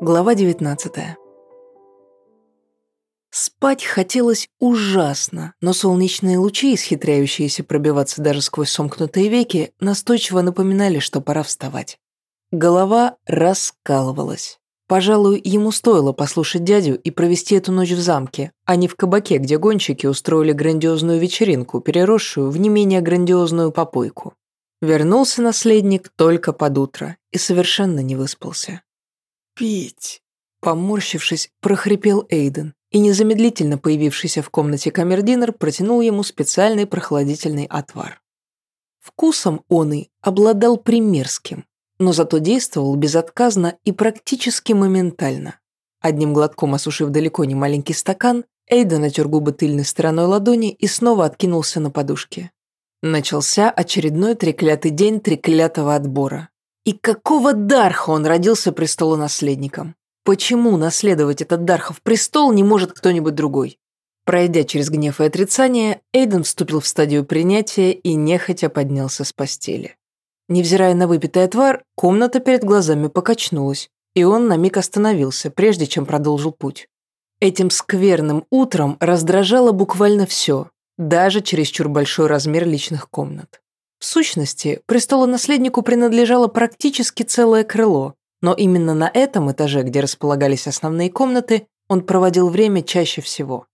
Глава 19 Спать хотелось ужасно, но солнечные лучи, исхитряющиеся пробиваться даже сквозь сомкнутые веки, настойчиво напоминали, что пора вставать. Голова раскалывалась. Пожалуй, ему стоило послушать дядю и провести эту ночь в замке, а не в кабаке, где гонщики устроили грандиозную вечеринку, переросшую в не менее грандиозную попойку. Вернулся наследник только под утро и совершенно не выспался пить!» Поморщившись, прохрипел Эйден, и незамедлительно появившийся в комнате камердинер протянул ему специальный прохладительный отвар. Вкусом он и обладал примерским, но зато действовал безотказно и практически моментально. Одним глотком осушив далеко не маленький стакан, Эйден натер губы тыльной стороной ладони и снова откинулся на подушке. Начался очередной треклятый день треклятого отбора. И какого дарха он родился престолонаследником? Почему наследовать этот дархов престол не может кто-нибудь другой? Пройдя через гнев и отрицание, Эйден вступил в стадию принятия и нехотя поднялся с постели. Невзирая на выпитый отвар, комната перед глазами покачнулась, и он на миг остановился, прежде чем продолжил путь. Этим скверным утром раздражало буквально все, даже чересчур большой размер личных комнат. В сущности, престолонаследнику принадлежало практически целое крыло, но именно на этом этаже, где располагались основные комнаты, он проводил время чаще всего.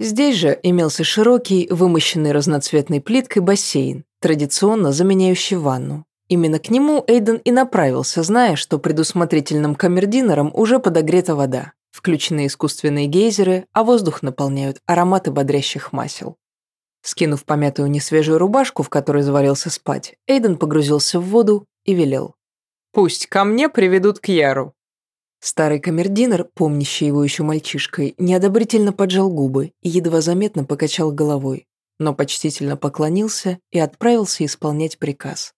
Здесь же имелся широкий, вымощенный разноцветной плиткой бассейн, традиционно заменяющий ванну. Именно к нему Эйден и направился, зная, что предусмотрительным камердинером уже подогрета вода. Включены искусственные гейзеры, а воздух наполняют ароматы бодрящих масел. Скинув помятую несвежую рубашку, в которой завалился спать, Эйден погрузился в воду и велел. «Пусть ко мне приведут к Яру». Старый камердинер, помнящий его еще мальчишкой, неодобрительно поджал губы и едва заметно покачал головой, но почтительно поклонился и отправился исполнять приказ.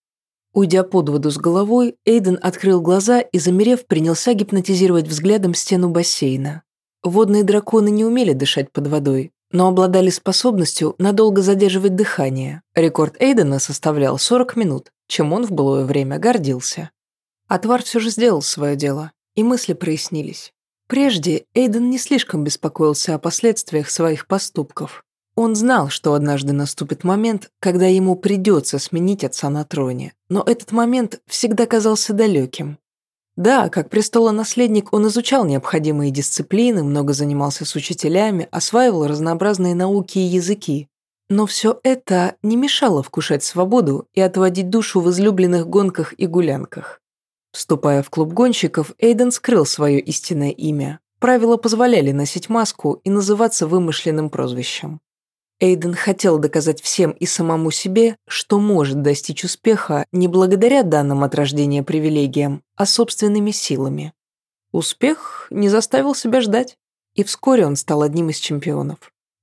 Уйдя под воду с головой, Эйден открыл глаза и, замерев, принялся гипнотизировать взглядом стену бассейна. Водные драконы не умели дышать под водой, но обладали способностью надолго задерживать дыхание. Рекорд Эйдена составлял 40 минут, чем он в былое время гордился. Отвар все же сделал свое дело, и мысли прояснились. Прежде Эйден не слишком беспокоился о последствиях своих поступков. Он знал, что однажды наступит момент, когда ему придется сменить отца на троне, но этот момент всегда казался далеким. Да, как престолонаследник он изучал необходимые дисциплины, много занимался с учителями, осваивал разнообразные науки и языки. Но все это не мешало вкушать свободу и отводить душу в излюбленных гонках и гулянках. Вступая в клуб гонщиков, Эйден скрыл свое истинное имя. Правила позволяли носить маску и называться вымышленным прозвищем. Эйден хотел доказать всем и самому себе, что может достичь успеха не благодаря данным от рождения привилегиям, а собственными силами. Успех не заставил себя ждать, и вскоре он стал одним из чемпионов.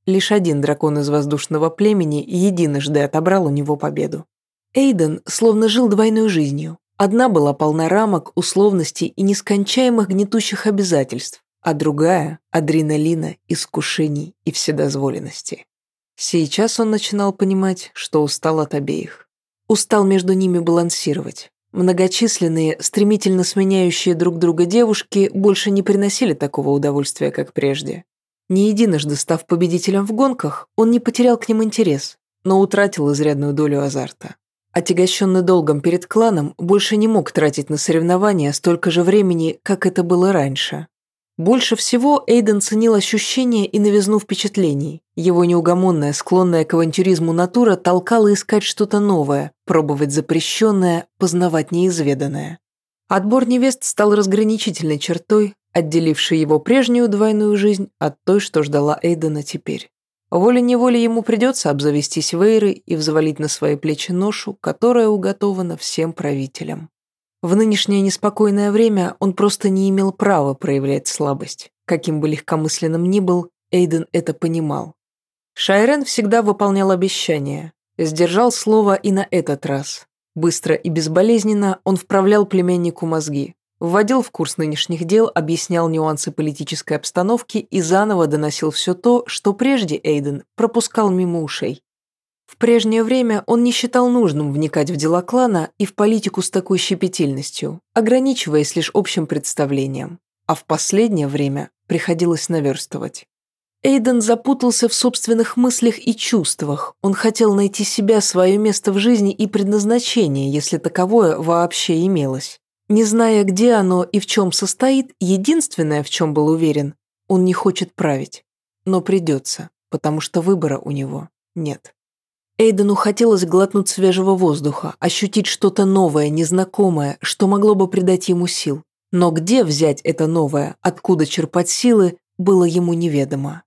Лишь один дракон из воздушного племени единожды отобрал у него победу. Эйден словно жил двойной жизнью. Одна была полна рамок, условностей и нескончаемых гнетущих обязательств, а другая – адреналина, искушений и вседозволенности. Сейчас он начинал понимать, что устал от обеих. Устал между ними балансировать. Многочисленные, стремительно сменяющие друг друга девушки больше не приносили такого удовольствия, как прежде. Не единожды став победителем в гонках, он не потерял к ним интерес, но утратил изрядную долю азарта. Отягощенный долгом перед кланом, больше не мог тратить на соревнования столько же времени, как это было раньше. Больше всего Эйден ценил ощущения и новизну впечатлений. Его неугомонная, склонная к авантюризму натура толкала искать что-то новое, пробовать запрещенное, познавать неизведанное. Отбор невест стал разграничительной чертой, отделившей его прежнюю двойную жизнь от той, что ждала Эйдена теперь. Волей-неволей ему придется обзавестись Вейрой и взвалить на свои плечи ношу, которая уготована всем правителям. В нынешнее неспокойное время он просто не имел права проявлять слабость. Каким бы легкомысленным ни был, Эйден это понимал. Шайрен всегда выполнял обещания. Сдержал слово и на этот раз. Быстро и безболезненно он вправлял племеннику мозги. Вводил в курс нынешних дел, объяснял нюансы политической обстановки и заново доносил все то, что прежде Эйден пропускал мимо ушей. В прежнее время он не считал нужным вникать в дела клана и в политику с такой щепетильностью, ограничиваясь лишь общим представлением. А в последнее время приходилось наверстывать. Эйден запутался в собственных мыслях и чувствах. Он хотел найти себя, свое место в жизни и предназначение, если таковое вообще имелось. Не зная, где оно и в чем состоит, единственное, в чем был уверен, он не хочет править. Но придется, потому что выбора у него нет. Эйдену хотелось глотнуть свежего воздуха, ощутить что-то новое, незнакомое, что могло бы придать ему сил. Но где взять это новое, откуда черпать силы, было ему неведомо.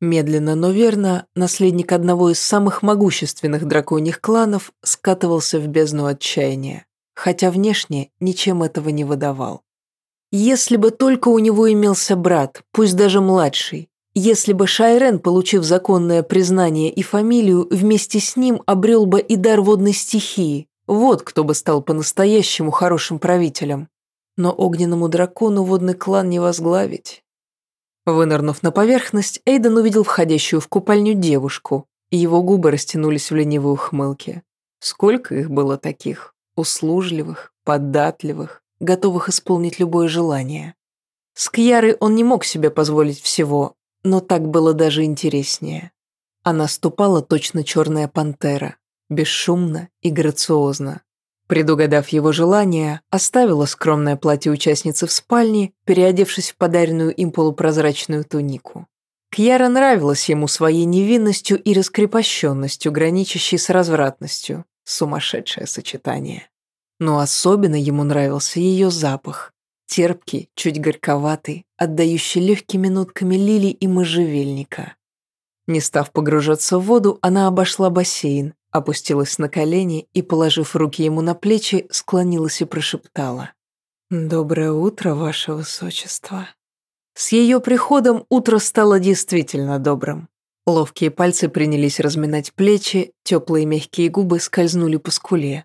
Медленно, но верно, наследник одного из самых могущественных драконьих кланов скатывался в бездну отчаяния, хотя внешне ничем этого не выдавал. Если бы только у него имелся брат, пусть даже младший, если бы Шайрен, получив законное признание и фамилию, вместе с ним обрел бы и дар водной стихии, вот кто бы стал по-настоящему хорошим правителем. Но огненному дракону водный клан не возглавить. Вынырнув на поверхность, Эйден увидел входящую в купальню девушку, и его губы растянулись в ленивой ухмылке. Сколько их было таких? Услужливых, податливых, готовых исполнить любое желание. С Кьярой он не мог себе позволить всего, но так было даже интереснее. Она ступала точно черная пантера, бесшумно и грациозно, Предугадав его желание, оставила скромное платье участницы в спальне, переодевшись в подаренную им полупрозрачную тунику. Кьяра нравилась ему своей невинностью и раскрепощенностью, граничащей с развратностью. Сумасшедшее сочетание. Но особенно ему нравился ее запах. Терпкий, чуть горьковатый, отдающий легкими нотками лилий и можжевельника. Не став погружаться в воду, она обошла бассейн, опустилась на колени и, положив руки ему на плечи, склонилась и прошептала. «Доброе утро, ваше высочество». С ее приходом утро стало действительно добрым. Ловкие пальцы принялись разминать плечи, теплые мягкие губы скользнули по скуле.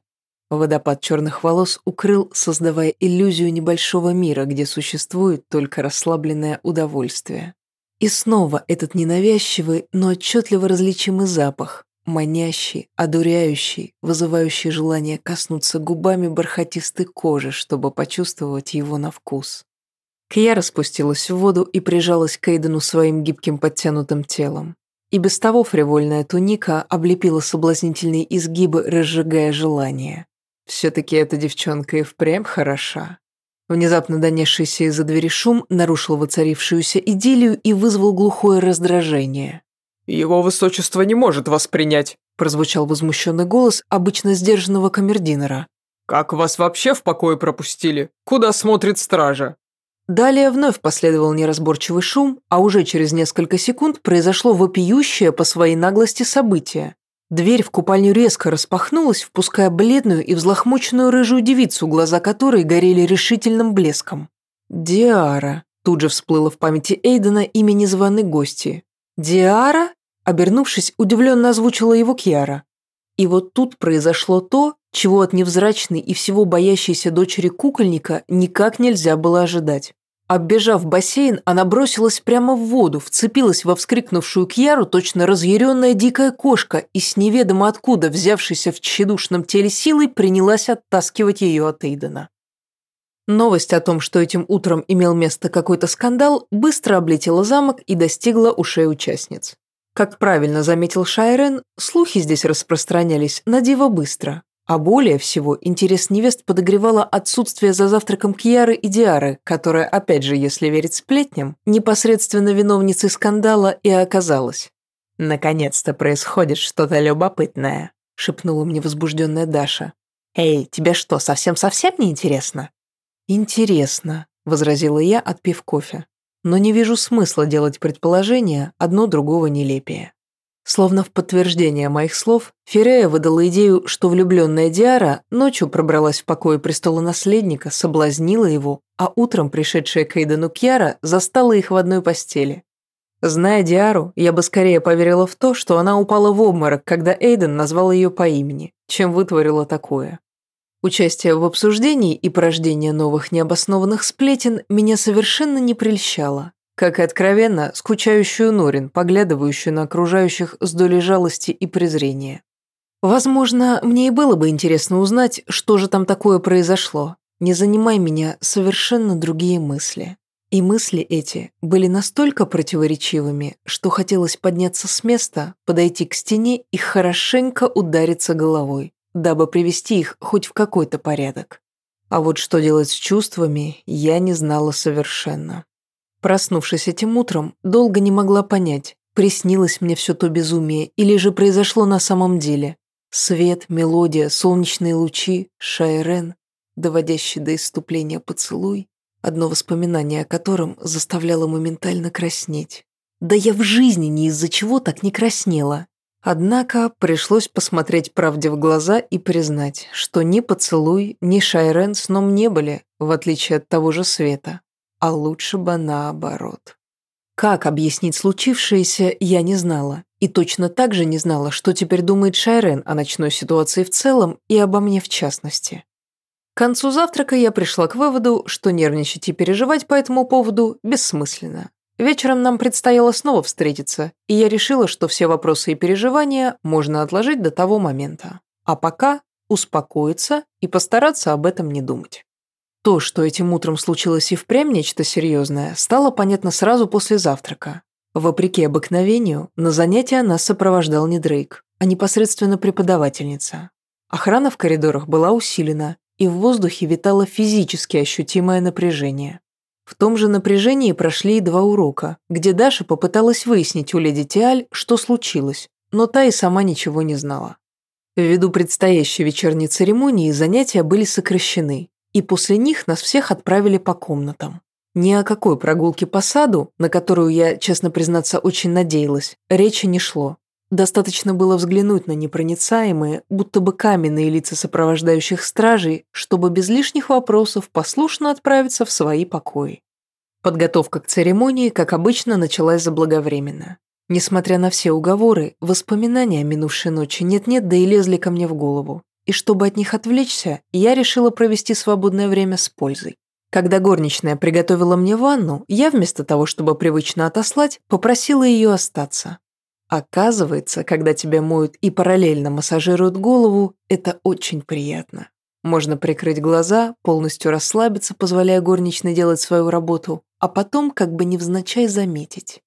Водопад черных волос укрыл, создавая иллюзию небольшого мира, где существует только расслабленное удовольствие. И снова этот ненавязчивый, но отчетливо различимый запах, манящий, одуряющий, вызывающий желание коснуться губами бархатистой кожи, чтобы почувствовать его на вкус. Кьяра спустилась в воду и прижалась к Эйдену своим гибким подтянутым телом. И без того фривольная туника облепила соблазнительные изгибы, разжигая желание. Все-таки эта девчонка и впрямь хороша. Внезапно донесшийся из-за двери шум нарушил воцарившуюся идиллию и вызвал глухое раздражение. «Его высочество не может вас принять», – прозвучал возмущенный голос обычно сдержанного камердинера. «Как вас вообще в покое пропустили? Куда смотрит стража?» Далее вновь последовал неразборчивый шум, а уже через несколько секунд произошло вопиющее по своей наглости событие. Дверь в купальню резко распахнулась, впуская бледную и взлохмоченную рыжую девицу, глаза которой горели решительным блеском. «Диара», – тут же всплыло в памяти Эйдена имя незваной гости. «Диара?» – обернувшись, удивленно озвучила его Кьяра. И вот тут произошло то, чего от невзрачной и всего боящейся дочери кукольника никак нельзя было ожидать. Оббежав бассейн, она бросилась прямо в воду, вцепилась во вскрикнувшую Кьяру точно разъяренная дикая кошка и с неведомо откуда взявшейся в тщедушном теле силой принялась оттаскивать ее от Эйдена. Новость о том, что этим утром имел место какой-то скандал, быстро облетела замок и достигла ушей участниц. Как правильно заметил Шайрен, слухи здесь распространялись на диво быстро. А более всего, интерес невест подогревало отсутствие за завтраком Кьяры и Диары, которая, опять же, если верить сплетням, непосредственно виновницей скандала и оказалась. «Наконец-то происходит что-то любопытное», — шепнула мне возбужденная Даша. «Эй, тебе что, совсем-совсем не интересно?» «Интересно», — возразила я, отпив кофе. «Но не вижу смысла делать предположения, одно другого нелепее». Словно в подтверждение моих слов, Ферея выдала идею, что влюбленная Диара ночью пробралась в покое престола наследника, соблазнила его, а утром пришедшая к Эйдену Кьяра застала их в одной постели. Зная Диару, я бы скорее поверила в то, что она упала в обморок, когда Эйден назвал ее по имени, чем вытворила такое. Участие в обсуждении и порождение новых необоснованных сплетен меня совершенно не прельщало, как и откровенно скучающую Норин, поглядывающую на окружающих с долей жалости и презрения. Возможно, мне и было бы интересно узнать, что же там такое произошло. Не занимай меня совершенно другие мысли. И мысли эти были настолько противоречивыми, что хотелось подняться с места, подойти к стене и хорошенько удариться головой, дабы привести их хоть в какой-то порядок. А вот что делать с чувствами, я не знала совершенно. Проснувшись этим утром, долго не могла понять, приснилось мне все то безумие или же произошло на самом деле. Свет, мелодия, солнечные лучи, шайрен, доводящий до иступления поцелуй одно воспоминание о котором заставляло моментально краснеть. Да я в жизни ни из-за чего так не краснела. Однако пришлось посмотреть правде в глаза и признать, что ни поцелуй, ни Шайрен сном не были, в отличие от того же света. А лучше бы наоборот. Как объяснить случившееся, я не знала. И точно так же не знала, что теперь думает Шайрен о ночной ситуации в целом и обо мне в частности. К концу завтрака я пришла к выводу, что нервничать и переживать по этому поводу бессмысленно. Вечером нам предстояло снова встретиться, и я решила, что все вопросы и переживания можно отложить до того момента. А пока успокоиться и постараться об этом не думать. То, что этим утром случилось и впрямь нечто серьезное, стало понятно сразу после завтрака. Вопреки обыкновению, на занятия нас сопровождал не Дрейк, а непосредственно преподавательница. Охрана в коридорах была усилена, и в воздухе витало физически ощутимое напряжение. В том же напряжении прошли и два урока, где Даша попыталась выяснить у леди Тиаль, что случилось, но та и сама ничего не знала. Ввиду предстоящей вечерней церемонии занятия были сокращены, и после них нас всех отправили по комнатам. Ни о какой прогулке по саду, на которую я, честно признаться, очень надеялась, речи не шло. Достаточно было взглянуть на непроницаемые, будто бы каменные лица сопровождающих стражей, чтобы без лишних вопросов послушно отправиться в свои покои. Подготовка к церемонии, как обычно, началась заблаговременно. Несмотря на все уговоры, воспоминания о минувшей ночи нет-нет, да и лезли ко мне в голову. И чтобы от них отвлечься, я решила провести свободное время с пользой. Когда горничная приготовила мне ванну, я вместо того, чтобы привычно отослать, попросила ее остаться. Оказывается, когда тебя моют и параллельно массажируют голову, это очень приятно. Можно прикрыть глаза, полностью расслабиться, позволяя горничной делать свою работу, а потом как бы невзначай заметить.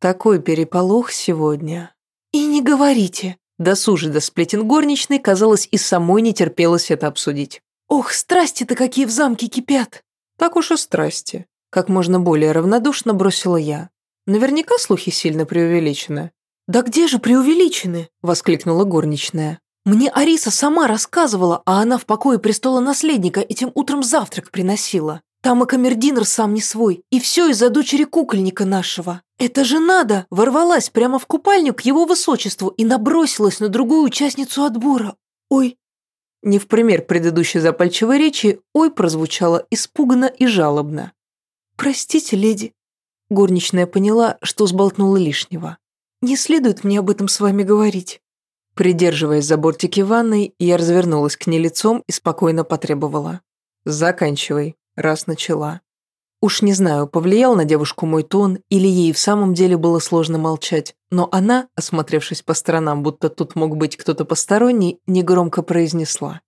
Такой переполох сегодня. И не говорите. До сплетен горничной, казалось, и самой не терпелось это обсудить. Ох, страсти-то какие в замке кипят. Так уж и страсти. Как можно более равнодушно бросила я. Наверняка слухи сильно преувеличены. «Да где же преувеличены?» – воскликнула горничная. «Мне Ариса сама рассказывала, а она в покое престола наследника этим утром завтрак приносила. Там и камердинер сам не свой, и все из-за дочери кукольника нашего. Это же надо!» Ворвалась прямо в купальню к его высочеству и набросилась на другую участницу отбора. «Ой!» Не в пример предыдущей запальчивой речи «ой» прозвучало испуганно и жалобно. «Простите, леди». Горничная поняла, что сболтнула лишнего. «Не следует мне об этом с вами говорить». Придерживаясь за бортики ванной, я развернулась к ней лицом и спокойно потребовала. «Заканчивай, раз начала». Уж не знаю, повлиял на девушку мой тон, или ей в самом деле было сложно молчать, но она, осмотревшись по сторонам, будто тут мог быть кто-то посторонний, негромко произнесла.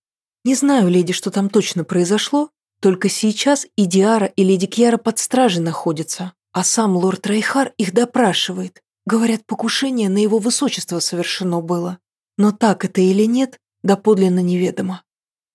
«Не знаю, леди, что там точно произошло, только сейчас и Диара, и леди Кьяра под стражей находятся, а сам лорд Райхар их допрашивает. Говорят, покушение на его высочество совершено было. Но так это или нет, доподлинно неведомо.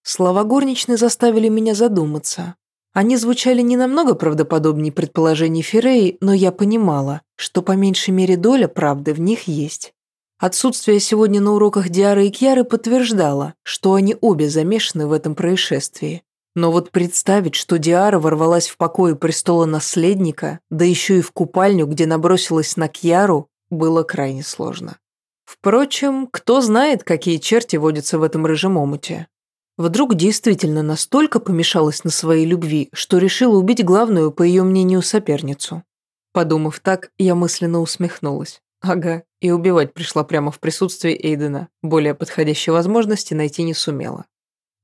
Слова горничной заставили меня задуматься. Они звучали не намного правдоподобнее предположений Ферреи, но я понимала, что по меньшей мере доля правды в них есть. Отсутствие сегодня на уроках Диары и Кьяры подтверждало, что они обе замешаны в этом происшествии. Но вот представить, что Диара ворвалась в покои престола наследника, да еще и в купальню, где набросилась на Кьяру, было крайне сложно. Впрочем, кто знает, какие черти водятся в этом рыжем омуте. Вдруг действительно настолько помешалась на своей любви, что решила убить главную, по ее мнению, соперницу. Подумав так, я мысленно усмехнулась. Ага, и убивать пришла прямо в присутствии Эйдена. Более подходящей возможности найти не сумела.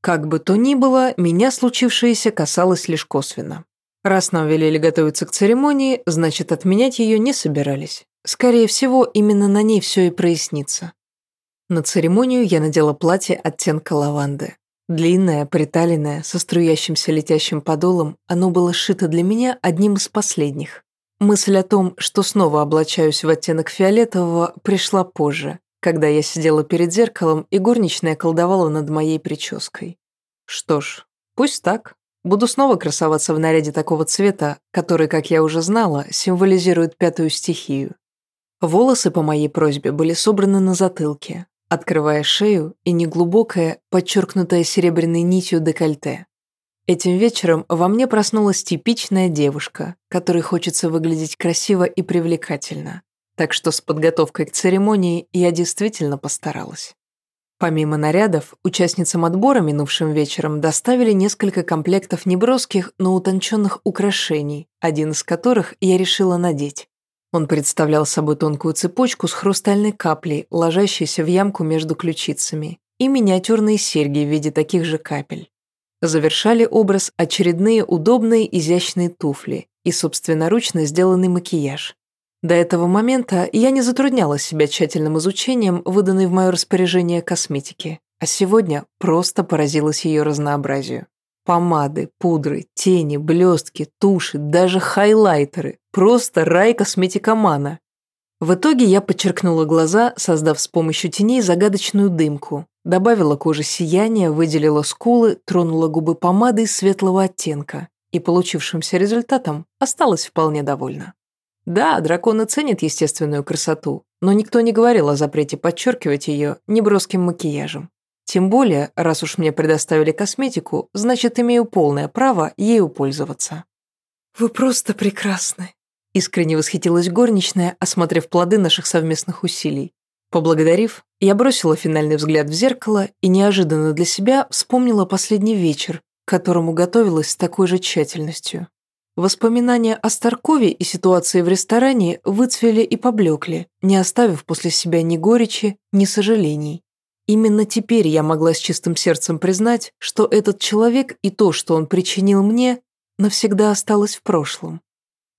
Как бы то ни было, меня случившееся касалось лишь косвенно. Раз нам велели готовиться к церемонии, значит, отменять ее не собирались. Скорее всего, именно на ней все и прояснится. На церемонию я надела платье оттенка лаванды. Длинное, приталенное, со струящимся летящим подолом, оно было сшито для меня одним из последних. Мысль о том, что снова облачаюсь в оттенок фиолетового, пришла позже, когда я сидела перед зеркалом и горничная колдовала над моей прической. Что ж, пусть так. Буду снова красоваться в наряде такого цвета, который, как я уже знала, символизирует пятую стихию. Волосы по моей просьбе были собраны на затылке, открывая шею и неглубокое, подчеркнутое серебряной нитью декольте. Этим вечером во мне проснулась типичная девушка, которой хочется выглядеть красиво и привлекательно. Так что с подготовкой к церемонии я действительно постаралась. Помимо нарядов, участницам отбора минувшим вечером доставили несколько комплектов неброских, но утонченных украшений, один из которых я решила надеть. Он представлял собой тонкую цепочку с хрустальной каплей, ложащейся в ямку между ключицами, и миниатюрные серьги в виде таких же капель. Завершали образ очередные удобные изящные туфли и собственноручно сделанный макияж. До этого момента я не затрудняла себя тщательным изучением выданной в мое распоряжение косметики, а сегодня просто поразилась ее разнообразию. Помады, пудры, тени, блестки, туши, даже хайлайтеры. Просто рай косметикомана. В итоге я подчеркнула глаза, создав с помощью теней загадочную дымку, добавила коже сияние, выделила скулы, тронула губы помадой светлого оттенка и получившимся результатом осталась вполне довольна. Да, драконы ценят естественную красоту, но никто не говорил о запрете подчеркивать ее неброским макияжем. Тем более, раз уж мне предоставили косметику, значит, имею полное право ею пользоваться. «Вы просто прекрасны», Искренне восхитилась горничная, осмотрев плоды наших совместных усилий. Поблагодарив, я бросила финальный взгляд в зеркало и неожиданно для себя вспомнила последний вечер, к которому готовилась с такой же тщательностью. Воспоминания о Старкове и ситуации в ресторане выцвели и поблекли, не оставив после себя ни горечи, ни сожалений. Именно теперь я могла с чистым сердцем признать, что этот человек и то, что он причинил мне, навсегда осталось в прошлом.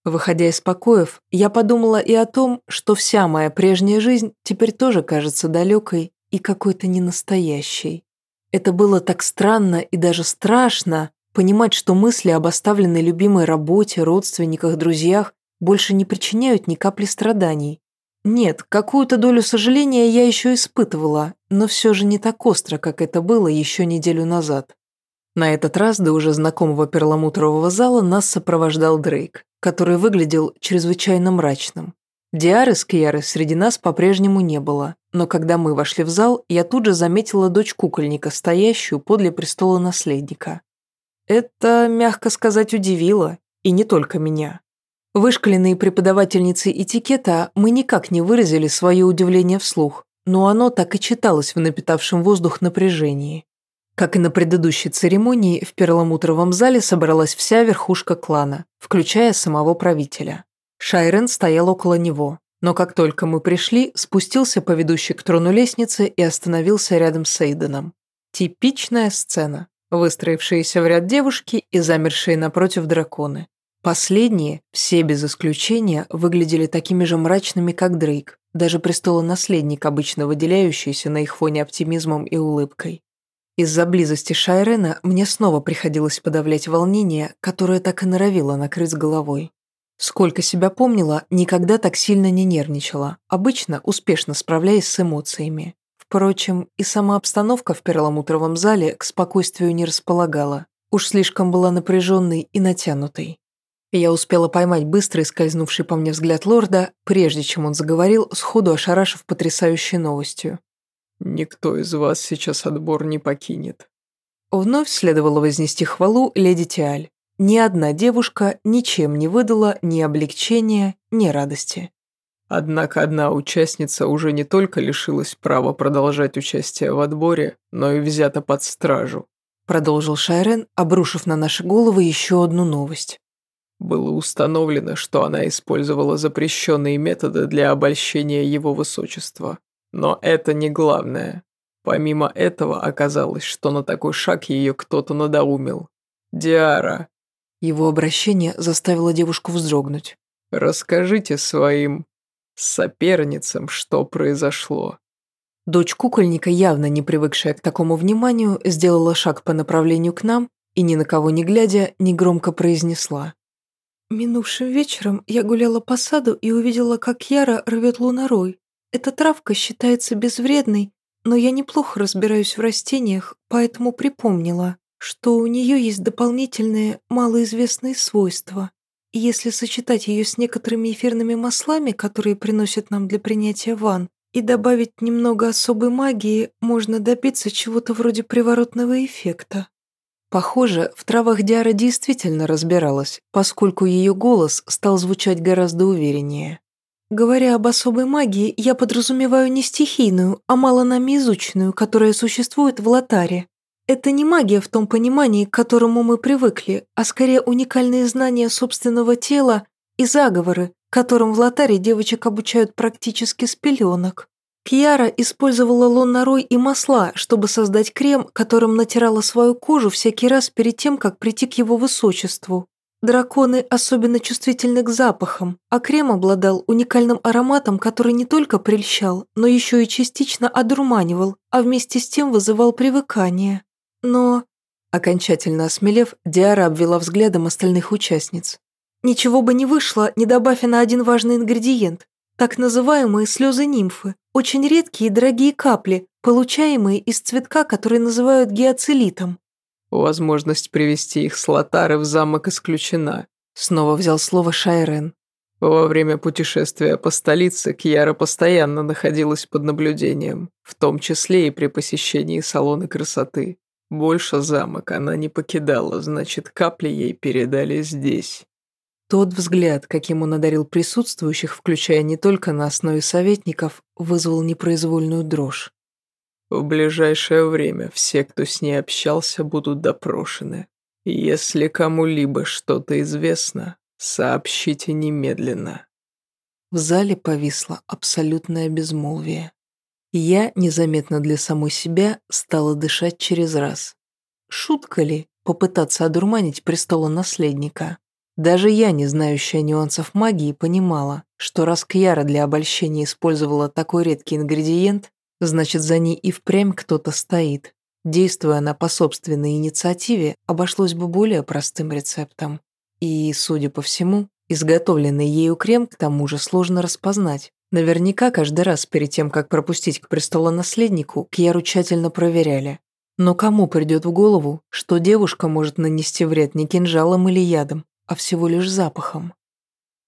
Выходя из покоев, я подумала и о том, что вся моя прежняя жизнь теперь тоже кажется далекой и какой-то ненастоящей. Это было так странно и даже страшно понимать, что мысли об оставленной любимой работе, родственниках, друзьях больше не причиняют ни капли страданий. Нет, какую-то долю сожаления я еще испытывала, но все же не так остро, как это было еще неделю назад. На этот раз до уже знакомого перламутрового зала нас сопровождал Дрейк который выглядел чрезвычайно мрачным. Диары с Кьяры среди нас по-прежнему не было, но когда мы вошли в зал, я тут же заметила дочь кукольника, стоящую подле престола наследника. Это, мягко сказать, удивило, и не только меня. Вышкаленные преподавательницы этикета мы никак не выразили свое удивление вслух, но оно так и читалось в напитавшем воздух напряжении. Как и на предыдущей церемонии, в перламутровом зале собралась вся верхушка клана, включая самого правителя. Шайрен стоял около него, но как только мы пришли, спустился по ведущей к трону лестнице и остановился рядом с Эйденом. Типичная сцена. Выстроившиеся в ряд девушки и замершие напротив драконы. Последние, все без исключения, выглядели такими же мрачными, как Дрейк, даже престолонаследник, обычно выделяющийся на их фоне оптимизмом и улыбкой. Из-за близости Шайрена мне снова приходилось подавлять волнение, которое так и норовило накрыть головой. Сколько себя помнила, никогда так сильно не нервничала, обычно успешно справляясь с эмоциями. Впрочем, и сама обстановка в перламутровом зале к спокойствию не располагала. Уж слишком была напряженной и натянутой. Я успела поймать быстрый скользнувший по мне взгляд лорда, прежде чем он заговорил, сходу ошарашив потрясающей новостью. Никто из вас сейчас отбор не покинет. Вновь следовало вознести хвалу леди Тиаль. Ни одна девушка ничем не выдала ни облегчения, ни радости. Однако одна участница уже не только лишилась права продолжать участие в отборе, но и взята под стражу. Продолжил Шайрен, обрушив на наши головы еще одну новость. Было установлено, что она использовала запрещенные методы для обольщения его высочества. Но это не главное. Помимо этого оказалось, что на такой шаг ее кто-то надоумил. Диара. Его обращение заставило девушку вздрогнуть. Расскажите своим соперницам, что произошло. Дочь кукольника, явно не привыкшая к такому вниманию, сделала шаг по направлению к нам и, ни на кого не глядя, негромко произнесла. «Минувшим вечером я гуляла по саду и увидела, как Яра рвет лунорой. Эта травка считается безвредной, но я неплохо разбираюсь в растениях, поэтому припомнила, что у нее есть дополнительные малоизвестные свойства. И если сочетать ее с некоторыми эфирными маслами, которые приносят нам для принятия ванн, и добавить немного особой магии, можно добиться чего-то вроде приворотного эффекта. Похоже, в травах Диара действительно разбиралась, поскольку ее голос стал звучать гораздо увереннее. Говоря об особой магии, я подразумеваю не стихийную, а мало нами изученную, которая существует в Лотаре. Это не магия в том понимании, к которому мы привыкли, а скорее уникальные знания собственного тела и заговоры, которым в Лотаре девочек обучают практически с пеленок. Кьяра использовала лоннарой и масла, чтобы создать крем, которым натирала свою кожу всякий раз перед тем, как прийти к его высочеству. Драконы особенно чувствительны к запахам, а крем обладал уникальным ароматом, который не только прельщал, но еще и частично одурманивал, а вместе с тем вызывал привыкание. Но... Окончательно осмелев, Диара обвела взглядом остальных участниц. Ничего бы не вышло, не добавив на один важный ингредиент. Так называемые слезы нимфы. Очень редкие и дорогие капли, получаемые из цветка, который называют геоцелитом. Возможность привести их с Лотары в замок исключена. Снова взял слово Шайрен. Во время путешествия по столице Кьяра постоянно находилась под наблюдением, в том числе и при посещении салона красоты. Больше замок она не покидала, значит, капли ей передали здесь. Тот взгляд, каким он одарил присутствующих, включая не только на основе советников, вызвал непроизвольную дрожь. В ближайшее время все, кто с ней общался, будут допрошены. Если кому-либо что-то известно, сообщите немедленно. В зале повисло абсолютное безмолвие. Я, незаметно для самой себя, стала дышать через раз. Шутка ли попытаться одурманить престола наследника? Даже я, не знающая нюансов магии, понимала, что раз Кьяра для обольщения использовала такой редкий ингредиент, значит, за ней и впрямь кто-то стоит. Действуя она по собственной инициативе, обошлось бы более простым рецептом. И, судя по всему, изготовленный ею крем к тому же сложно распознать. Наверняка каждый раз перед тем, как пропустить к престолонаследнику, Кьяру тщательно проверяли. Но кому придет в голову, что девушка может нанести вред не кинжалом или ядом, а всего лишь запахом.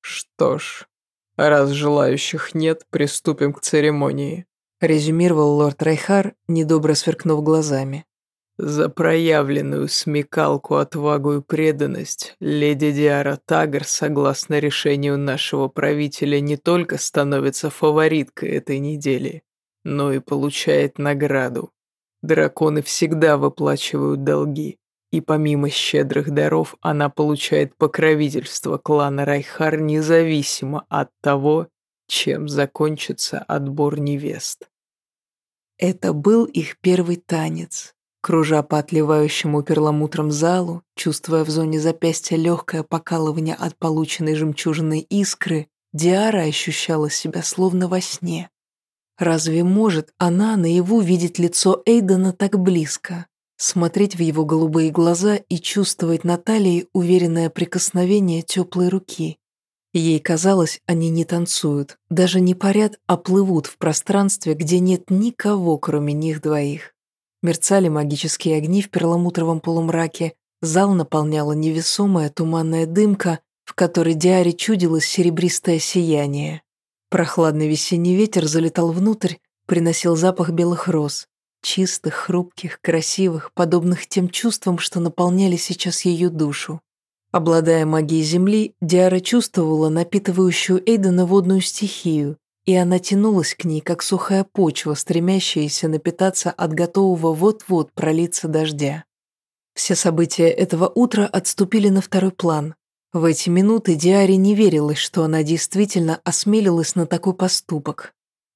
«Что ж, раз желающих нет, приступим к церемонии», резюмировал лорд Райхар, недобро сверкнув глазами. «За проявленную смекалку, отвагу и преданность леди Диара Тагер, согласно решению нашего правителя, не только становится фавориткой этой недели, но и получает награду. Драконы всегда выплачивают долги, и помимо щедрых даров она получает покровительство клана Райхар независимо от того, чем закончится отбор невест. Это был их первый танец. Кружа по отливающему перламутром залу, чувствуя в зоне запястья легкое покалывание от полученной жемчужной искры, Диара ощущала себя словно во сне. Разве может она наяву видеть лицо Эйдена так близко? смотреть в его голубые глаза и чувствовать на талии уверенное прикосновение теплой руки. Ей казалось, они не танцуют, даже не парят, а плывут в пространстве, где нет никого, кроме них двоих. Мерцали магические огни в перламутровом полумраке, зал наполняла невесомая туманная дымка, в которой Диаре чудилось серебристое сияние. Прохладный весенний ветер залетал внутрь, приносил запах белых роз, Чистых, хрупких, красивых, подобных тем чувствам, что наполняли сейчас ее душу. Обладая магией Земли, Диара чувствовала напитывающую Эйдена водную стихию, и она тянулась к ней, как сухая почва, стремящаяся напитаться от готового вот-вот пролиться дождя. Все события этого утра отступили на второй план. В эти минуты Диаре не верилось, что она действительно осмелилась на такой поступок.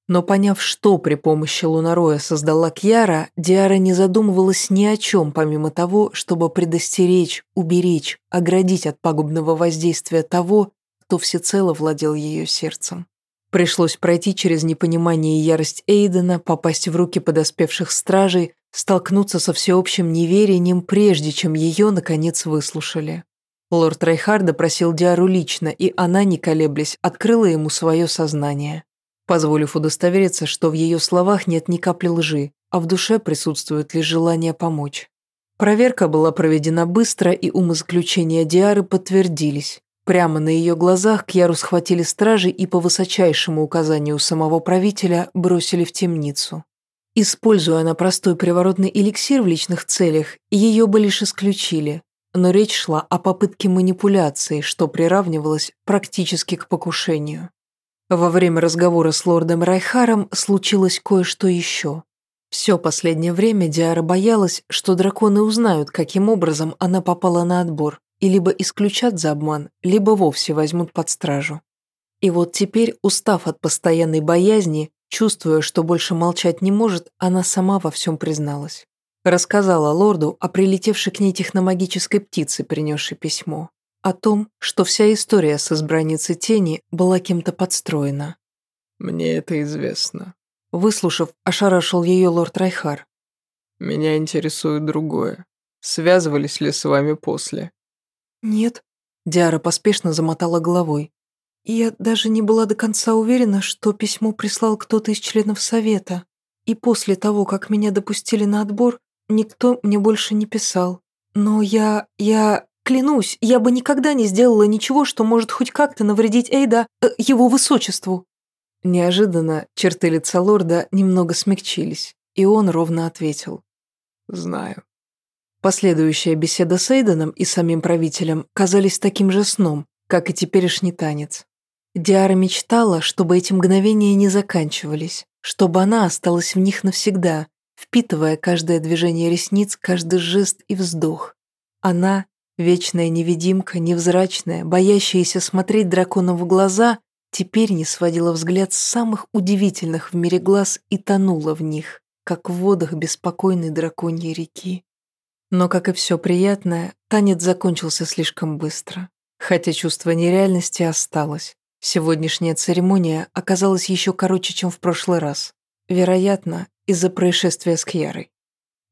Но поняв, что при помощи Лунароя создала Кьяра, Диара не задумывалась ни о чем, помимо того, чтобы предостеречь, уберечь, оградить от пагубного воздействия того, кто всецело владел ее сердцем. Пришлось пройти через непонимание и ярость Эйдена, попасть в руки подоспевших стражей, столкнуться со всеобщим неверием, прежде чем ее, наконец, выслушали. Лорд Райхарда просил Диару лично, и она, не колеблясь, открыла ему свое сознание, позволив удостовериться, что в ее словах нет ни капли лжи, а в душе присутствует лишь желание помочь. Проверка была проведена быстро, и умозаключения Диары подтвердились. Прямо на ее глазах Кьяру схватили стражи и по высочайшему указанию самого правителя бросили в темницу. Используя на простой приворотный эликсир в личных целях, ее бы лишь исключили, но речь шла о попытке манипуляции, что приравнивалось практически к покушению. Во время разговора с лордом Райхаром случилось кое-что еще. Все последнее время Диара боялась, что драконы узнают, каким образом она попала на отбор, и либо исключат за обман, либо вовсе возьмут под стражу. И вот теперь, устав от постоянной боязни, чувствуя, что больше молчать не может, она сама во всем призналась. Рассказала лорду о прилетевшей к ней техномагической птице, принесшей письмо. О том, что вся история с избранницей тени была кем-то подстроена. «Мне это известно». Выслушав, ошарашил ее лорд Райхар. «Меня интересует другое. Связывались ли с вами после?» «Нет». Диара поспешно замотала головой. «Я даже не была до конца уверена, что письмо прислал кто-то из членов совета. И после того, как меня допустили на отбор, Никто мне больше не писал. Но я... я... Клянусь, я бы никогда не сделала ничего, что может хоть как-то навредить Эйда, э, его высочеству». Неожиданно черты лица лорда немного смягчились, и он ровно ответил. «Знаю». Последующая беседа с Эйденом и самим правителем казались таким же сном, как и теперешний танец. Диара мечтала, чтобы эти мгновения не заканчивались, чтобы она осталась в них навсегда, впитывая каждое движение ресниц, каждый жест и вздох. Она, вечная невидимка, невзрачная, боящаяся смотреть драконам в глаза, теперь не сводила взгляд с самых удивительных в мире глаз и тонула в них, как в водах беспокойной драконьей реки. Но, как и все приятное, танец закончился слишком быстро, хотя чувство нереальности осталось. Сегодняшняя церемония оказалась еще короче, чем в прошлый раз. Вероятно, из-за происшествия с Кьярой.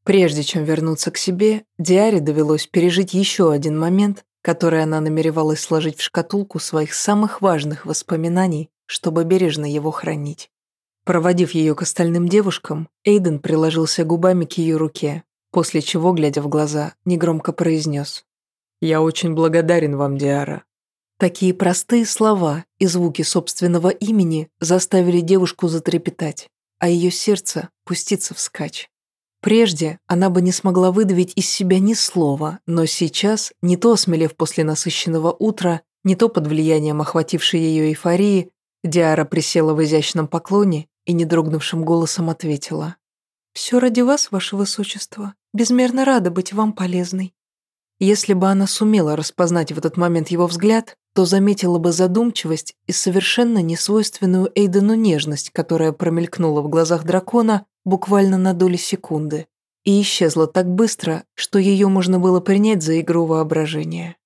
Прежде чем вернуться к себе, Диаре довелось пережить еще один момент, который она намеревалась сложить в шкатулку своих самых важных воспоминаний, чтобы бережно его хранить. Проводив ее к остальным девушкам, Эйден приложился губами к ее руке, после чего, глядя в глаза, негромко произнес «Я очень благодарен вам, Диара». Такие простые слова и звуки собственного имени заставили девушку затрепетать а ее сердце пуститься вскачь. Прежде она бы не смогла выдавить из себя ни слова, но сейчас, не то осмелев после насыщенного утра, не то под влиянием охватившей ее эйфории, Диара присела в изящном поклоне и недрогнувшим голосом ответила. «Все ради вас, ваше высочество. Безмерно рада быть вам полезной». Если бы она сумела распознать в этот момент его взгляд, то заметила бы задумчивость и совершенно несвойственную Эйдену нежность, которая промелькнула в глазах дракона буквально на доли секунды и исчезла так быстро, что ее можно было принять за игру воображения.